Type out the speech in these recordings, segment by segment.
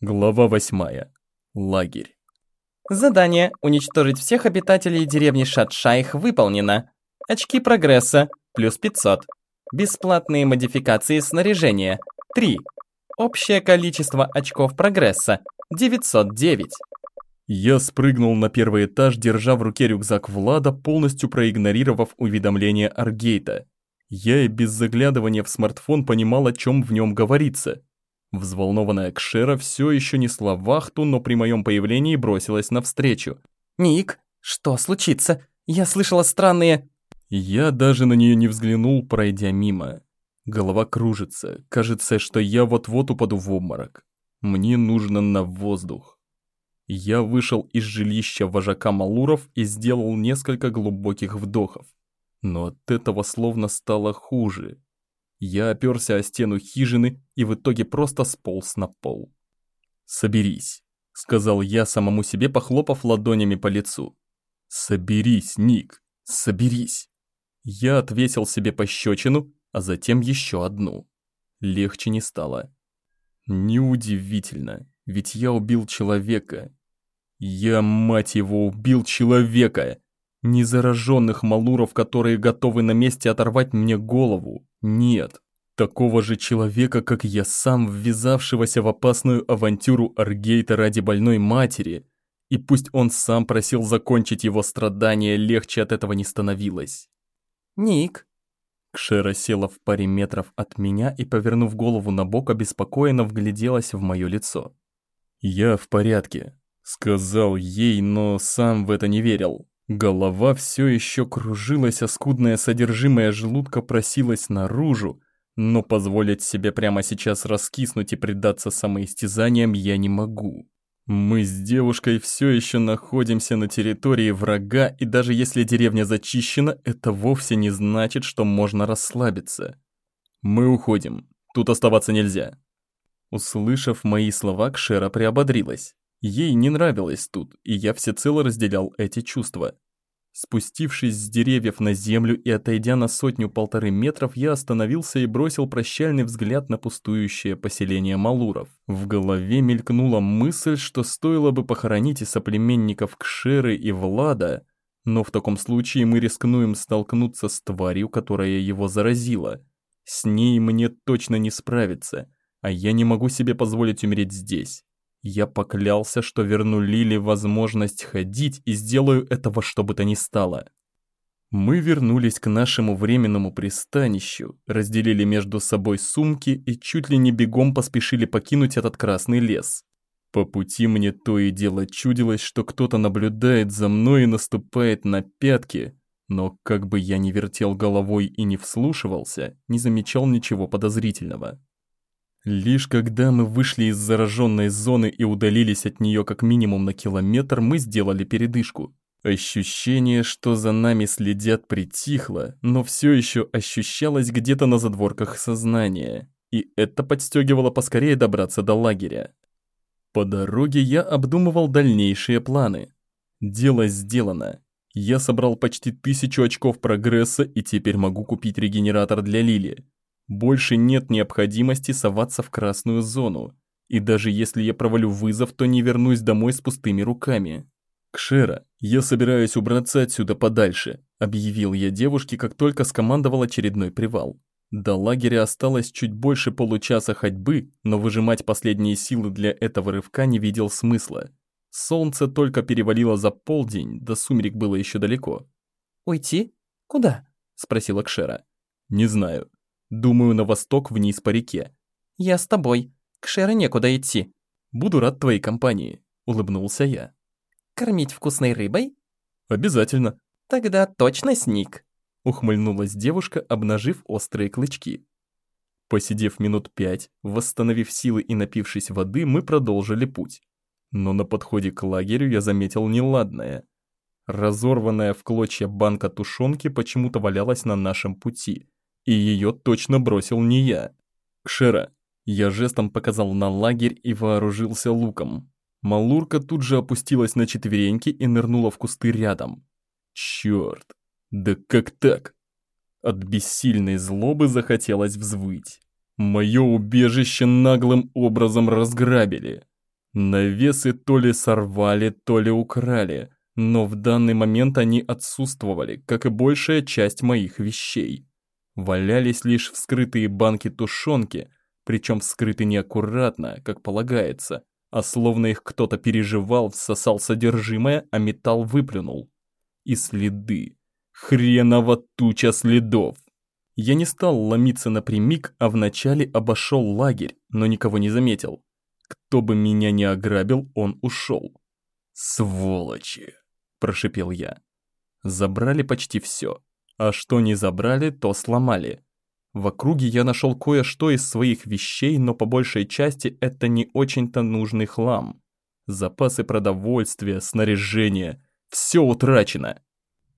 Глава восьмая. Лагерь. Задание «Уничтожить всех обитателей деревни Шатшайх» выполнено. Очки прогресса – плюс 500. Бесплатные модификации снаряжения – 3. Общее количество очков прогресса – 909. Я спрыгнул на первый этаж, держа в руке рюкзак Влада, полностью проигнорировав уведомление Аргейта. Я и без заглядывания в смартфон понимал, о чем в нем говорится. Взволнованная Кшера все еще несла вахту, но при моем появлении бросилась навстречу. «Ник, что случится? Я слышала странные...» Я даже на нее не взглянул, пройдя мимо. Голова кружится, кажется, что я вот-вот упаду в обморок. Мне нужно на воздух. Я вышел из жилища вожака Малуров и сделал несколько глубоких вдохов. Но от этого словно стало хуже. Я оперся о стену хижины и в итоге просто сполз на пол. «Соберись», — сказал я самому себе, похлопав ладонями по лицу. «Соберись, Ник, соберись». Я отвесил себе пощечину, а затем еще одну. Легче не стало. Неудивительно, ведь я убил человека. Я, мать его, убил человека! Незараженных малуров, которые готовы на месте оторвать мне голову. Нет. Такого же человека, как я сам, ввязавшегося в опасную авантюру Аргейта ради больной матери. И пусть он сам просил закончить его страдания, легче от этого не становилось. «Ник». Кшера села в паре метров от меня и, повернув голову на бок, обеспокоенно вгляделась в мое лицо. «Я в порядке», — сказал ей, но сам в это не верил. Голова все еще кружилась, а скудное содержимое желудка просилось наружу, но позволить себе прямо сейчас раскиснуть и предаться самоистязаниям я не могу. Мы с девушкой все еще находимся на территории врага, и даже если деревня зачищена, это вовсе не значит, что можно расслабиться. Мы уходим, тут оставаться нельзя. Услышав мои слова, Кшера приободрилась. Ей не нравилось тут, и я всецело разделял эти чувства. Спустившись с деревьев на землю и отойдя на сотню-полторы метров, я остановился и бросил прощальный взгляд на пустующее поселение Малуров. В голове мелькнула мысль, что стоило бы похоронить и соплеменников Кшеры и Влада, но в таком случае мы рискнуем столкнуться с тварью, которая его заразила. С ней мне точно не справиться, а я не могу себе позволить умереть здесь. Я поклялся, что верну Лиле возможность ходить и сделаю этого что бы то ни стало. Мы вернулись к нашему временному пристанищу, разделили между собой сумки и чуть ли не бегом поспешили покинуть этот красный лес. По пути мне то и дело чудилось, что кто-то наблюдает за мной и наступает на пятки, но как бы я ни вертел головой и не вслушивался, не замечал ничего подозрительного. Лишь когда мы вышли из зараженной зоны и удалились от нее как минимум на километр, мы сделали передышку. Ощущение, что за нами следят, притихло, но все еще ощущалось где-то на задворках сознания. И это подстегивало поскорее добраться до лагеря. По дороге я обдумывал дальнейшие планы. Дело сделано. Я собрал почти тысячу очков прогресса и теперь могу купить регенератор для Лили. Больше нет необходимости соваться в красную зону. И даже если я провалю вызов, то не вернусь домой с пустыми руками. «Кшера, я собираюсь убраться отсюда подальше», — объявил я девушке, как только скомандовал очередной привал. До лагеря осталось чуть больше получаса ходьбы, но выжимать последние силы для этого рывка не видел смысла. Солнце только перевалило за полдень, до сумерек было еще далеко. «Уйти? Куда?» — спросила Кшера. «Не знаю. Думаю, на восток вниз по реке. Я с тобой. К Шере некуда идти. Буду рад твоей компании, улыбнулся я. Кормить вкусной рыбой? Обязательно. Тогда точно сник. Ухмыльнулась девушка, обнажив острые клычки. Посидев минут пять, восстановив силы и напившись воды, мы продолжили путь. Но на подходе к лагерю я заметил неладное. Разорванная в клочья банка тушенки почему-то валялась на нашем пути, и ее точно бросил не я. Кшера. Я жестом показал на лагерь и вооружился луком. Малурка тут же опустилась на четвереньки и нырнула в кусты рядом. Черт, да как так? От бессильной злобы захотелось взвыть. Мое убежище наглым образом разграбили. Навесы то ли сорвали, то ли украли, но в данный момент они отсутствовали, как и большая часть моих вещей. Валялись лишь вскрытые банки тушенки, причем вскрыты неаккуратно, как полагается, а словно их кто-то переживал, всосал содержимое, а металл выплюнул. И следы. Хреново туча следов. Я не стал ломиться напрямик, а вначале обошел лагерь, но никого не заметил. Кто бы меня не ограбил, он ушел. «Сволочи!» – прошипел я. Забрали почти все. А что не забрали, то сломали. В округе я нашел кое-что из своих вещей, но по большей части это не очень-то нужный хлам. Запасы продовольствия, снаряжение – все утрачено.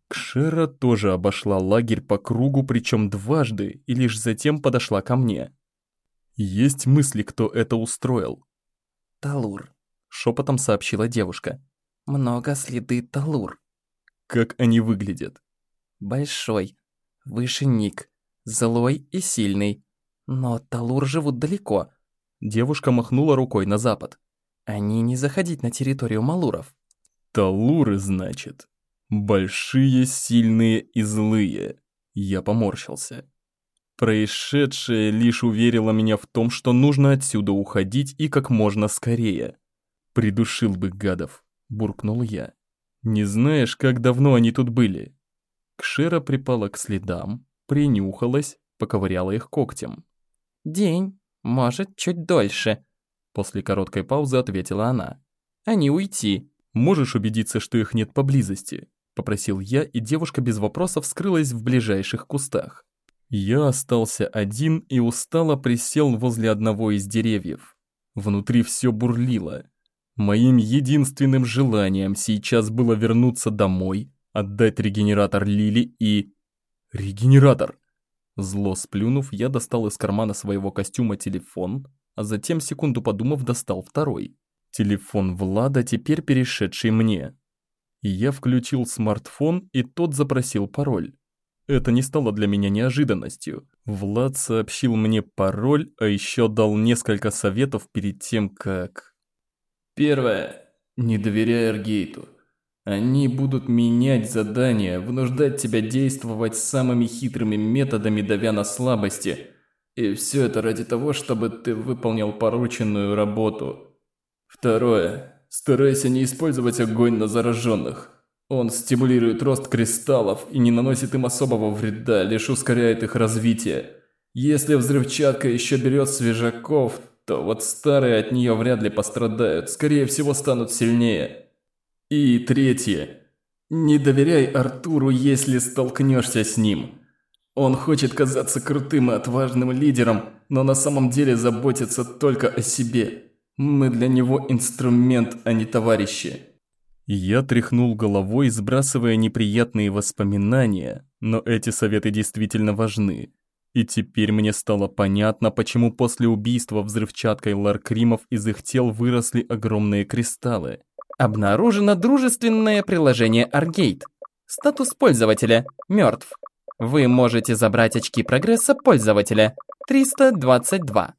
Кшера тоже обошла лагерь по кругу, причем дважды, и лишь затем подошла ко мне. Есть мысли, кто это устроил? «Талур», — шепотом сообщила девушка. «Много следы Талур». «Как они выглядят?» «Большой, выше Ник, злой и сильный. Но Талур живут далеко». Девушка махнула рукой на запад. «Они не заходить на территорию Малуров». «Талуры, значит?» Большие, сильные и злые. Я поморщился. Происшедшее лишь уверило меня в том, что нужно отсюда уходить и как можно скорее. «Придушил бы гадов», — буркнул я. «Не знаешь, как давно они тут были?» Кшера припала к следам, принюхалась, поковыряла их когтем. «День, может, чуть дольше», — после короткой паузы ответила она. «Они уйти». «Можешь убедиться, что их нет поблизости?» — попросил я, и девушка без вопросов скрылась в ближайших кустах. Я остался один и устало присел возле одного из деревьев. Внутри все бурлило. Моим единственным желанием сейчас было вернуться домой, отдать регенератор Лили и... Регенератор! Зло сплюнув, я достал из кармана своего костюма телефон, а затем, секунду подумав, достал второй. Телефон Влада, теперь перешедший мне. Я включил смартфон, и тот запросил пароль. Это не стало для меня неожиданностью. Влад сообщил мне пароль, а еще дал несколько советов перед тем, как... Первое. Не доверяй Аргейту. Они будут менять задания, вынуждать тебя действовать самыми хитрыми методами, давя на слабости. И все это ради того, чтобы ты выполнил порученную работу. Второе. Старайся не использовать огонь на зараженных. Он стимулирует рост кристаллов и не наносит им особого вреда, лишь ускоряет их развитие. Если взрывчатка еще берет свежаков, то вот старые от нее вряд ли пострадают, скорее всего станут сильнее. И третье. Не доверяй Артуру, если столкнешься с ним. Он хочет казаться крутым и отважным лидером, но на самом деле заботится только о себе. Мы для него инструмент, а не товарищи. Я тряхнул головой, сбрасывая неприятные воспоминания, но эти советы действительно важны. И теперь мне стало понятно, почему после убийства взрывчаткой Ларкримов из их тел выросли огромные кристаллы. Обнаружено дружественное приложение Аргейт. Статус пользователя – мертв. Вы можете забрать очки прогресса пользователя – 322.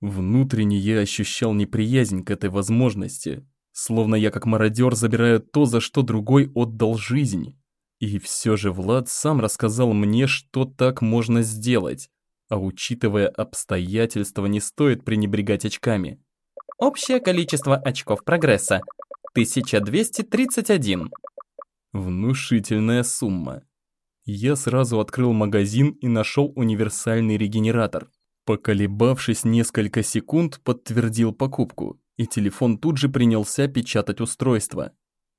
Внутренне я ощущал неприязнь к этой возможности, словно я как мародер забираю то, за что другой отдал жизнь. И все же Влад сам рассказал мне, что так можно сделать, а учитывая обстоятельства, не стоит пренебрегать очками. Общее количество очков прогресса – 1231. Внушительная сумма. Я сразу открыл магазин и нашел универсальный регенератор. Поколебавшись несколько секунд, подтвердил покупку, и телефон тут же принялся печатать устройство.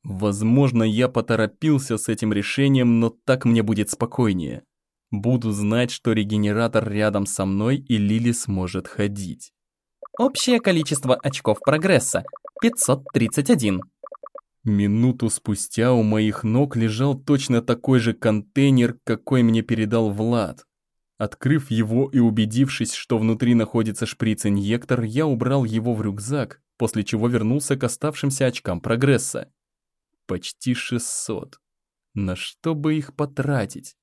Возможно, я поторопился с этим решением, но так мне будет спокойнее. Буду знать, что регенератор рядом со мной и Лили сможет ходить. Общее количество очков прогресса – 531. Минуту спустя у моих ног лежал точно такой же контейнер, какой мне передал Влад. Открыв его и убедившись, что внутри находится шприц-инъектор, я убрал его в рюкзак, после чего вернулся к оставшимся очкам прогресса. Почти 600. На что бы их потратить?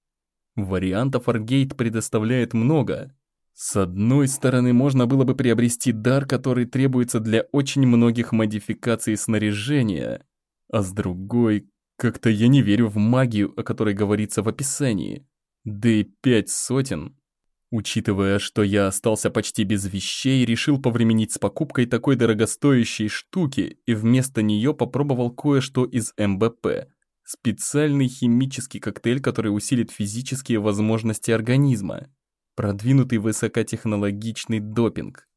Вариантов Аргейт предоставляет много. С одной стороны, можно было бы приобрести дар, который требуется для очень многих модификаций снаряжения, а с другой, как-то я не верю в магию, о которой говорится в описании. Да и пять сотен. Учитывая, что я остался почти без вещей, решил повременить с покупкой такой дорогостоящей штуки и вместо нее попробовал кое-что из МБП. Специальный химический коктейль, который усилит физические возможности организма. Продвинутый высокотехнологичный допинг.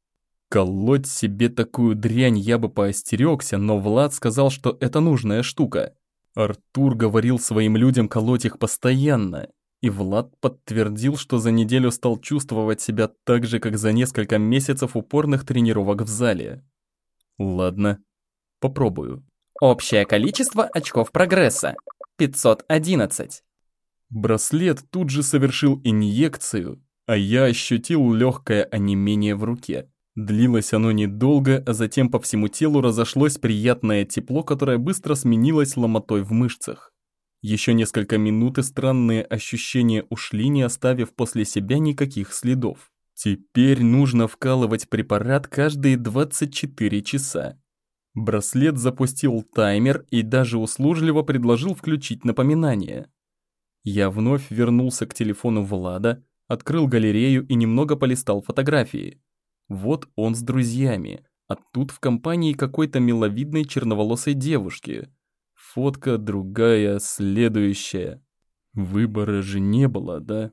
Колоть себе такую дрянь я бы поостерегся, но Влад сказал, что это нужная штука. Артур говорил своим людям колоть их постоянно, и Влад подтвердил, что за неделю стал чувствовать себя так же, как за несколько месяцев упорных тренировок в зале. Ладно, попробую. Общее количество очков прогресса – 511. Браслет тут же совершил инъекцию, а я ощутил легкое онемение в руке. Длилось оно недолго, а затем по всему телу разошлось приятное тепло, которое быстро сменилось ломотой в мышцах. Еще несколько минут и странные ощущения ушли, не оставив после себя никаких следов. Теперь нужно вкалывать препарат каждые 24 часа. Браслет запустил таймер и даже услужливо предложил включить напоминание. Я вновь вернулся к телефону Влада, открыл галерею и немного полистал фотографии. Вот он с друзьями, а тут в компании какой-то миловидной черноволосой девушки. Фотка другая, следующая. Выбора же не было, да?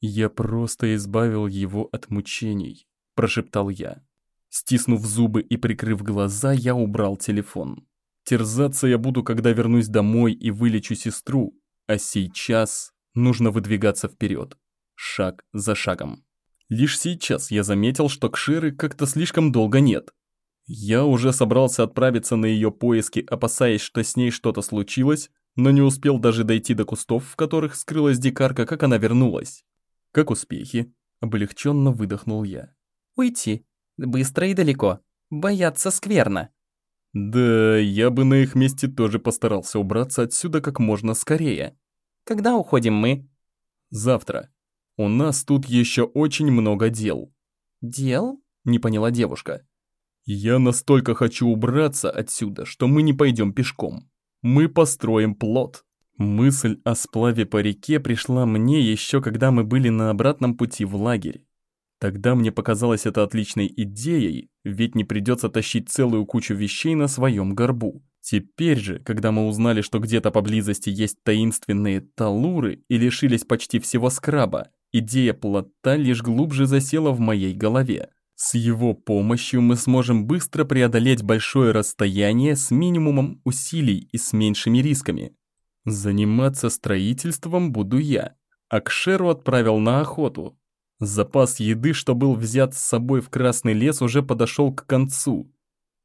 Я просто избавил его от мучений, прошептал я. Стиснув зубы и прикрыв глаза, я убрал телефон. Терзаться я буду, когда вернусь домой и вылечу сестру, а сейчас нужно выдвигаться вперед, шаг за шагом. Лишь сейчас я заметил, что Кширы как-то слишком долго нет. Я уже собрался отправиться на ее поиски, опасаясь, что с ней что-то случилось, но не успел даже дойти до кустов, в которых скрылась дикарка, как она вернулась. «Как успехи?» – облегченно выдохнул я. «Уйти. Быстро и далеко. Бояться скверно». «Да, я бы на их месте тоже постарался убраться отсюда как можно скорее». «Когда уходим мы?» «Завтра», у нас тут еще очень много дел». «Дел?» – не поняла девушка. «Я настолько хочу убраться отсюда, что мы не пойдем пешком. Мы построим плот». Мысль о сплаве по реке пришла мне еще когда мы были на обратном пути в лагерь. Тогда мне показалось это отличной идеей, ведь не придется тащить целую кучу вещей на своем горбу. Теперь же, когда мы узнали, что где-то поблизости есть таинственные талуры и лишились почти всего скраба, Идея плота лишь глубже засела в моей голове. С его помощью мы сможем быстро преодолеть большое расстояние с минимумом усилий и с меньшими рисками. Заниматься строительством буду я, а Кшеру отправил на охоту. Запас еды, что был взят с собой в Красный лес, уже подошел к концу.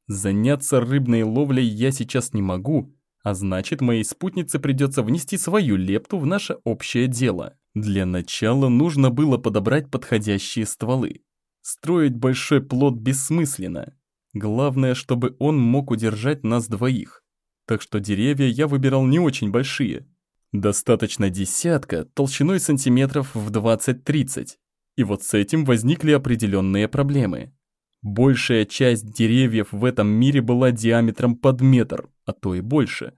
Заняться рыбной ловлей я сейчас не могу, а значит, моей спутнице придется внести свою лепту в наше общее дело. Для начала нужно было подобрать подходящие стволы. Строить большой плод бессмысленно. Главное, чтобы он мог удержать нас двоих. Так что деревья я выбирал не очень большие. Достаточно десятка, толщиной сантиметров в 20-30. И вот с этим возникли определенные проблемы. Большая часть деревьев в этом мире была диаметром под метр, а то и больше.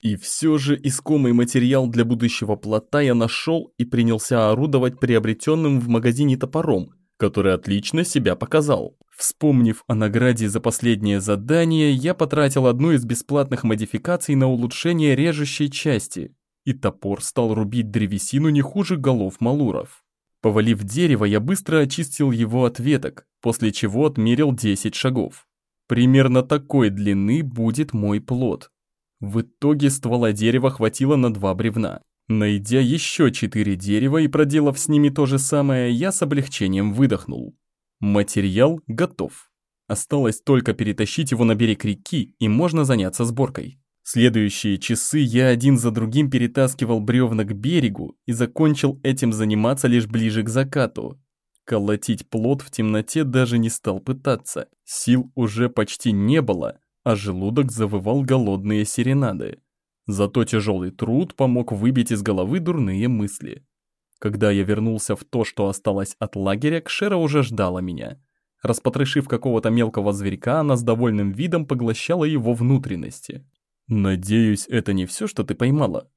И все же искомый материал для будущего плота я нашел и принялся орудовать приобретенным в магазине топором, который отлично себя показал. Вспомнив о награде за последнее задание, я потратил одну из бесплатных модификаций на улучшение режущей части, и топор стал рубить древесину не хуже голов малуров. Повалив дерево, я быстро очистил его от веток, после чего отмерил 10 шагов. Примерно такой длины будет мой плод. В итоге ствола дерева хватило на два бревна. Найдя еще четыре дерева и проделав с ними то же самое, я с облегчением выдохнул. Материал готов. Осталось только перетащить его на берег реки, и можно заняться сборкой. Следующие часы я один за другим перетаскивал бревна к берегу и закончил этим заниматься лишь ближе к закату. Колотить плод в темноте даже не стал пытаться. Сил уже почти не было, а желудок завывал голодные серенады. Зато тяжелый труд помог выбить из головы дурные мысли. Когда я вернулся в то, что осталось от лагеря, Кшера уже ждала меня. Распотрошив какого-то мелкого зверька, она с довольным видом поглощала его внутренности. «Надеюсь, это не все, что ты поймала?»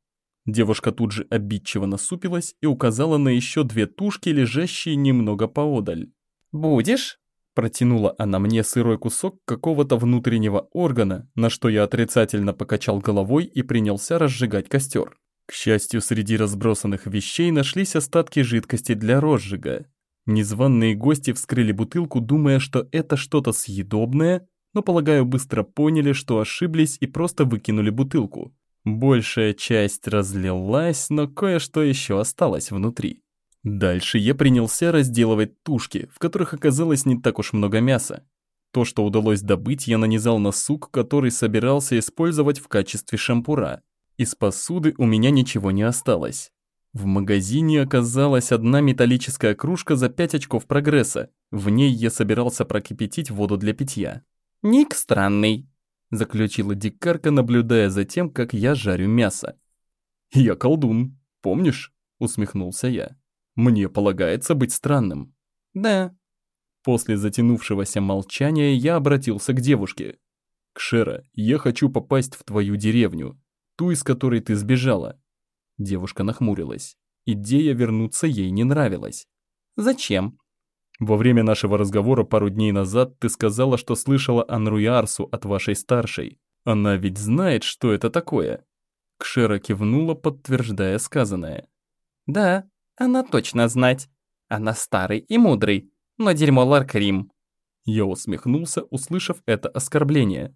Девушка тут же обидчиво насупилась и указала на еще две тушки, лежащие немного поодаль. «Будешь?» Протянула она мне сырой кусок какого-то внутреннего органа, на что я отрицательно покачал головой и принялся разжигать костер. К счастью, среди разбросанных вещей нашлись остатки жидкости для розжига. Незваные гости вскрыли бутылку, думая, что это что-то съедобное, но, полагаю, быстро поняли, что ошиблись и просто выкинули бутылку. Большая часть разлилась, но кое-что еще осталось внутри. Дальше я принялся разделывать тушки, в которых оказалось не так уж много мяса. То, что удалось добыть, я нанизал на сук, который собирался использовать в качестве шампура. Из посуды у меня ничего не осталось. В магазине оказалась одна металлическая кружка за 5 очков прогресса. В ней я собирался прокипятить воду для питья. «Ник странный», — заключила дикарка, наблюдая за тем, как я жарю мясо. «Я колдун, помнишь?» — усмехнулся я. Мне полагается быть странным. Да. После затянувшегося молчания я обратился к девушке. «Кшера, я хочу попасть в твою деревню, ту, из которой ты сбежала». Девушка нахмурилась. Идея вернуться ей не нравилась. «Зачем?» «Во время нашего разговора пару дней назад ты сказала, что слышала Анруярсу от вашей старшей. Она ведь знает, что это такое». Кшера кивнула, подтверждая сказанное. «Да, она точно знать. Она старый и мудрый, но дерьмо Ларкрим. Я усмехнулся, услышав это оскорбление.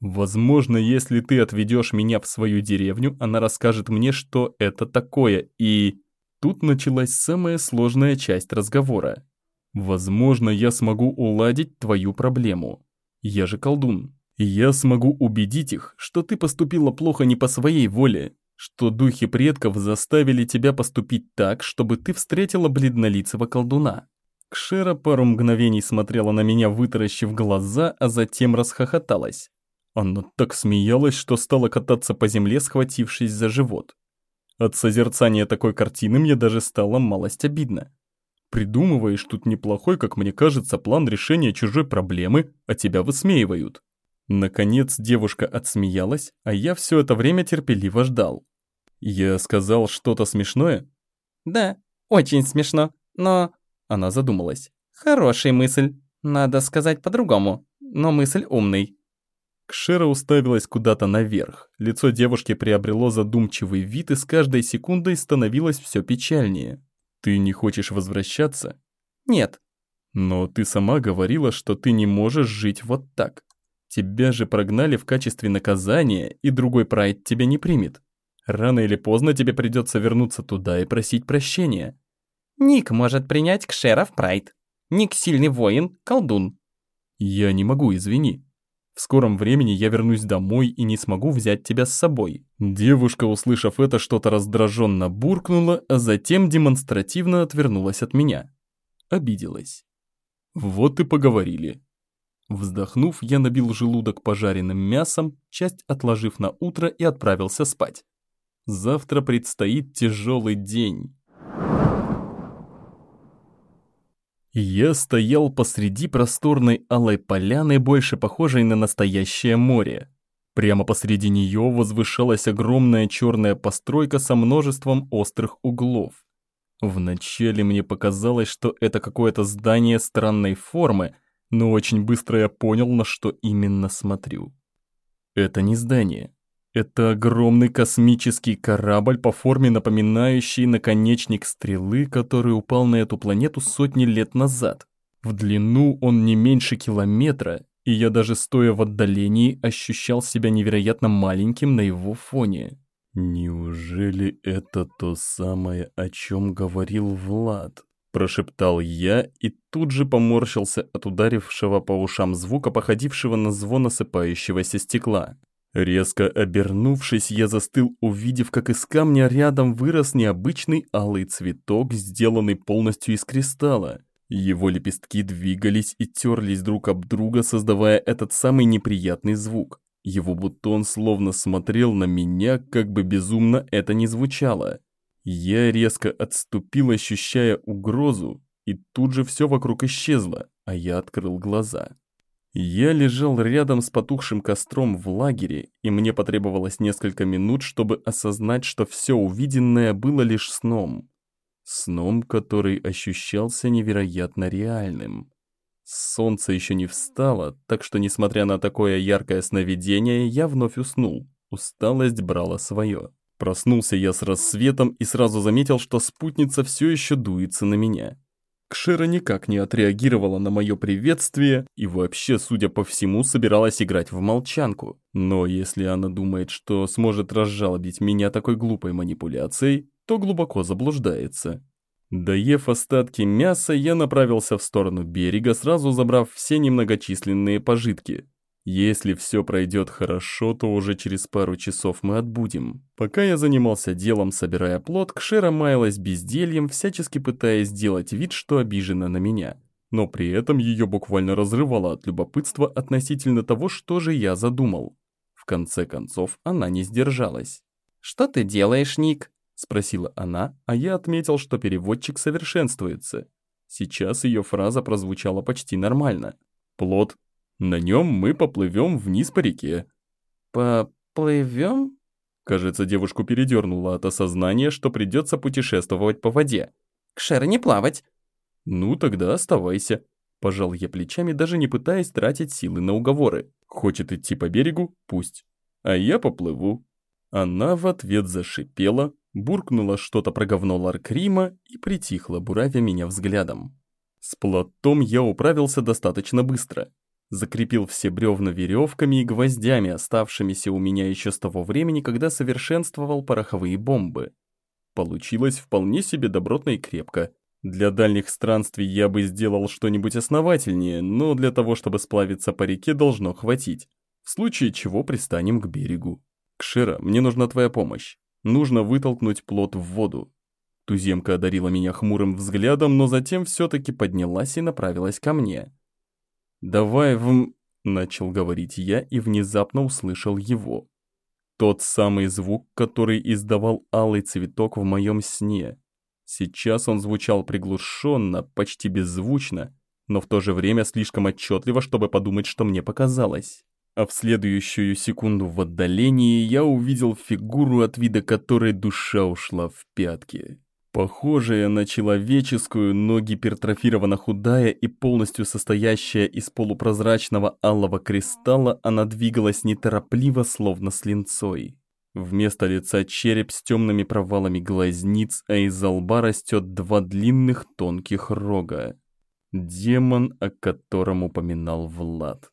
Возможно, если ты отведешь меня в свою деревню, она расскажет мне, что это такое, и... Тут началась самая сложная часть разговора. Возможно, я смогу уладить твою проблему. Я же колдун. Я смогу убедить их, что ты поступила плохо не по своей воле, что духи предков заставили тебя поступить так, чтобы ты встретила бледнолицего колдуна. Кшера пару мгновений смотрела на меня, вытаращив глаза, а затем расхохоталась. Она так смеялась, что стала кататься по земле, схватившись за живот. От созерцания такой картины мне даже стало малость обидно. Придумываешь тут неплохой, как мне кажется, план решения чужой проблемы, а тебя высмеивают. Наконец девушка отсмеялась, а я все это время терпеливо ждал. Я сказал что-то смешное? Да, очень смешно, но... Она задумалась. Хорошая мысль. Надо сказать по-другому, но мысль умный. Кшера уставилась куда-то наверх. Лицо девушки приобрело задумчивый вид и с каждой секундой становилось все печальнее. «Ты не хочешь возвращаться?» «Нет». «Но ты сама говорила, что ты не можешь жить вот так. Тебя же прогнали в качестве наказания, и другой прайд тебя не примет. Рано или поздно тебе придется вернуться туда и просить прощения. Ник может принять Кшера в прайд. Ник сильный воин, колдун. Я не могу, извини. В скором времени я вернусь домой и не смогу взять тебя с собой. Девушка, услышав это, что-то раздраженно буркнула, а затем демонстративно отвернулась от меня. Обиделась. Вот и поговорили. Вздохнув, я набил желудок пожаренным мясом, часть отложив на утро и отправился спать. Завтра предстоит тяжелый день. Я стоял посреди просторной алой поляны, больше похожей на настоящее море. Прямо посреди нее возвышалась огромная черная постройка со множеством острых углов. Вначале мне показалось, что это какое-то здание странной формы – но очень быстро я понял, на что именно смотрю. Это не здание. Это огромный космический корабль по форме напоминающий наконечник стрелы, который упал на эту планету сотни лет назад. В длину он не меньше километра, и я даже стоя в отдалении ощущал себя невероятно маленьким на его фоне. Неужели это то самое, о чем говорил Влад? Прошептал я и тут же поморщился от ударившего по ушам звука, походившего на звон осыпающегося стекла. Резко обернувшись, я застыл, увидев, как из камня рядом вырос необычный алый цветок, сделанный полностью из кристалла. Его лепестки двигались и терлись друг об друга, создавая этот самый неприятный звук. Его бутон словно смотрел на меня, как бы безумно это ни звучало. Я резко отступил, ощущая угрозу, и тут же все вокруг исчезло, а я открыл глаза. Я лежал рядом с потухшим костром в лагере, и мне потребовалось несколько минут, чтобы осознать, что все увиденное было лишь сном. Сном, который ощущался невероятно реальным. Солнце еще не встало, так что, несмотря на такое яркое сновидение, я вновь уснул. Усталость брала свое. Проснулся я с рассветом и сразу заметил, что спутница все еще дуется на меня. Кшера никак не отреагировала на мое приветствие и вообще, судя по всему, собиралась играть в молчанку. Но если она думает, что сможет разжалобить меня такой глупой манипуляцией, то глубоко заблуждается. Доев остатки мяса, я направился в сторону берега, сразу забрав все немногочисленные пожитки. Если все пройдет хорошо, то уже через пару часов мы отбудем. Пока я занимался делом, собирая плод, Кшера маялась бездельем, всячески пытаясь сделать вид, что обижена на меня. Но при этом ее буквально разрывало от любопытства относительно того, что же я задумал. В конце концов, она не сдержалась. «Что ты делаешь, Ник?» – спросила она, а я отметил, что переводчик совершенствуется. Сейчас ее фраза прозвучала почти нормально. Плод на нем мы поплывем вниз по реке». «Поплывем?» Кажется, девушку передернуло от осознания, что придется путешествовать по воде. «К Шере не плавать». «Ну, тогда оставайся». Пожал я плечами, даже не пытаясь тратить силы на уговоры. Хочет идти по берегу – пусть. А я поплыву. Она в ответ зашипела, буркнула что-то про говно Ларкрима и притихла, буравя меня взглядом. С плотом я управился достаточно быстро закрепил все бревна веревками и гвоздями, оставшимися у меня еще с того времени, когда совершенствовал пороховые бомбы. Получилось вполне себе добротно и крепко. Для дальних странствий я бы сделал что-нибудь основательнее, но для того, чтобы сплавиться по реке, должно хватить. В случае чего пристанем к берегу. Кшира, мне нужна твоя помощь. Нужно вытолкнуть плот в воду. Туземка одарила меня хмурым взглядом, но затем все-таки поднялась и направилась ко мне. «Давай в...» — начал говорить я и внезапно услышал его. Тот самый звук, который издавал алый цветок в моем сне. Сейчас он звучал приглушенно, почти беззвучно, но в то же время слишком отчетливо, чтобы подумать, что мне показалось. А в следующую секунду в отдалении я увидел фигуру, от вида которой душа ушла в пятки. Похожая на человеческую, но гипертрофирована худая и полностью состоящая из полупрозрачного алого кристалла, она двигалась неторопливо, словно с линцой. Вместо лица череп с темными провалами глазниц, а из лба растет два длинных тонких рога. Демон, о котором упоминал Влад.